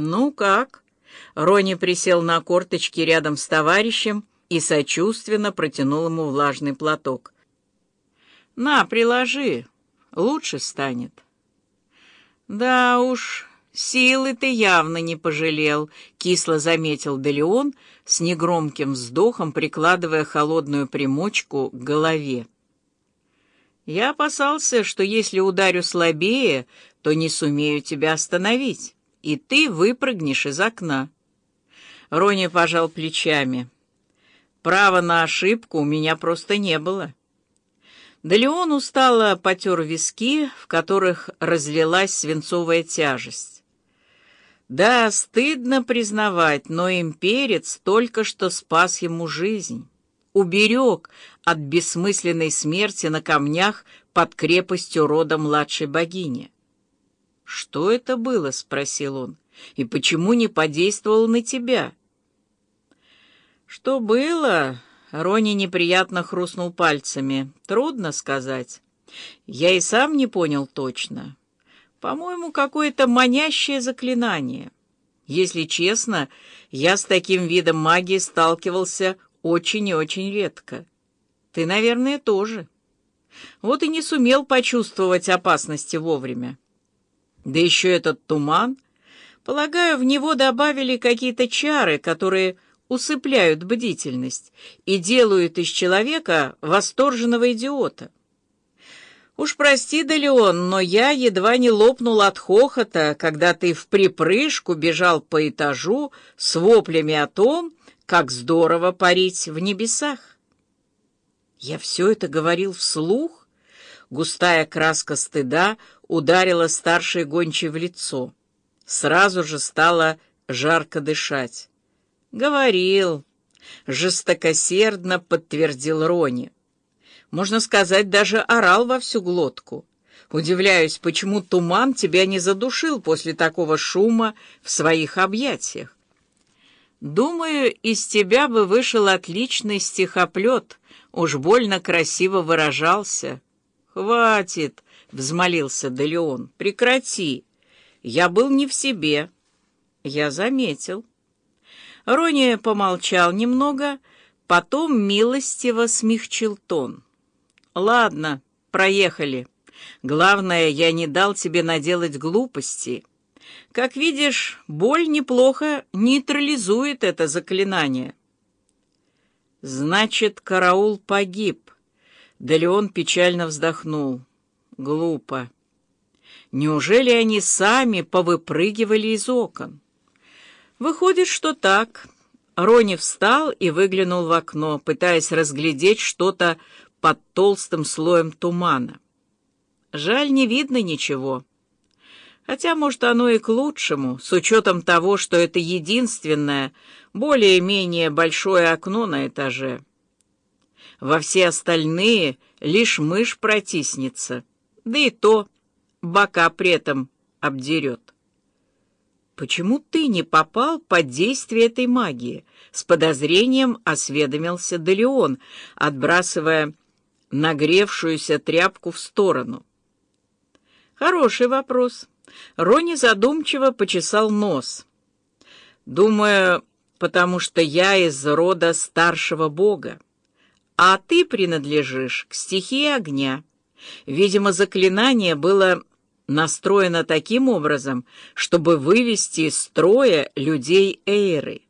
«Ну как?» Рони присел на корточки рядом с товарищем и сочувственно протянул ему влажный платок. «На, приложи, лучше станет». «Да уж, силы ты явно не пожалел», — кисло заметил Делеон с негромким вздохом, прикладывая холодную примочку к голове. «Я опасался, что если ударю слабее, то не сумею тебя остановить, и ты выпрыгнешь из окна». Рони пожал плечами. «Права на ошибку у меня просто не было». Да Леон устало потер виски, в которых разлилась свинцовая тяжесть. Да, стыдно признавать, но имперец только что спас ему жизнь, уберег от бессмысленной смерти на камнях под крепостью рода младшей богини. «Что это было?» — спросил он. «И почему не подействовал на тебя?» «Что было?» Рони неприятно хрустнул пальцами. «Трудно сказать. Я и сам не понял точно. По-моему, какое-то манящее заклинание. Если честно, я с таким видом магии сталкивался очень и очень редко. Ты, наверное, тоже. Вот и не сумел почувствовать опасности вовремя. Да еще этот туман. Полагаю, в него добавили какие-то чары, которые усыпляют бдительность и делают из человека восторженного идиота. Уж прости, Далеон, но я едва не лопнул от хохота, когда ты в припрыжку бежал по этажу с воплями о том, как здорово парить в небесах. Я все это говорил вслух. Густая краска стыда ударила старшей гончей в лицо. Сразу же стало жарко дышать. «Говорил», — жестокосердно подтвердил Рони. Можно сказать, даже орал во всю глотку. Удивляюсь, почему туман тебя не задушил после такого шума в своих объятиях. Думаю, из тебя бы вышел отличный стихоплет, уж больно красиво выражался. «Хватит!» — взмолился Делеон. «Прекрати! Я был не в себе». «Я заметил». Рони помолчал немного, потом милостиво смягчил тон. «Ладно, проехали. Главное, я не дал тебе наделать глупости. Как видишь, боль неплохо нейтрализует это заклинание». «Значит, караул погиб». Да Леон печально вздохнул. «Глупо. Неужели они сами повыпрыгивали из окон?» Выходит, что так. Рони встал и выглянул в окно, пытаясь разглядеть что-то под толстым слоем тумана. Жаль, не видно ничего. Хотя, может, оно и к лучшему, с учетом того, что это единственное, более-менее большое окно на этаже. Во все остальные лишь мышь протиснется, да и то бока при этом обдерет. «Почему ты не попал под действие этой магии?» — с подозрением осведомился Делеон, отбрасывая нагревшуюся тряпку в сторону. «Хороший вопрос». Рони задумчиво почесал нос. «Думаю, потому что я из рода старшего бога, а ты принадлежишь к стихии огня. Видимо, заклинание было настроена таким образом, чтобы вывести из строя людей Эйры.